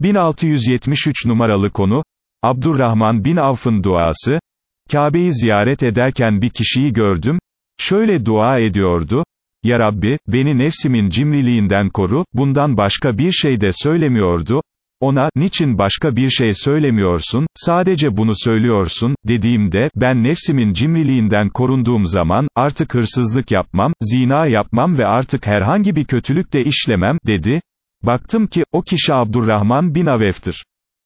1673 numaralı konu, Abdurrahman bin Avf'ın duası, Kabe'yi ziyaret ederken bir kişiyi gördüm, şöyle dua ediyordu, Ya Rabbi, beni nefsimin cimriliğinden koru, bundan başka bir şey de söylemiyordu, ona, niçin başka bir şey söylemiyorsun, sadece bunu söylüyorsun, dediğimde, ben nefsimin cimriliğinden korunduğum zaman, artık hırsızlık yapmam, zina yapmam ve artık herhangi bir kötülük de işlemem, dedi, baktım ki, o kişi Abdurrahman bin Avef'tir.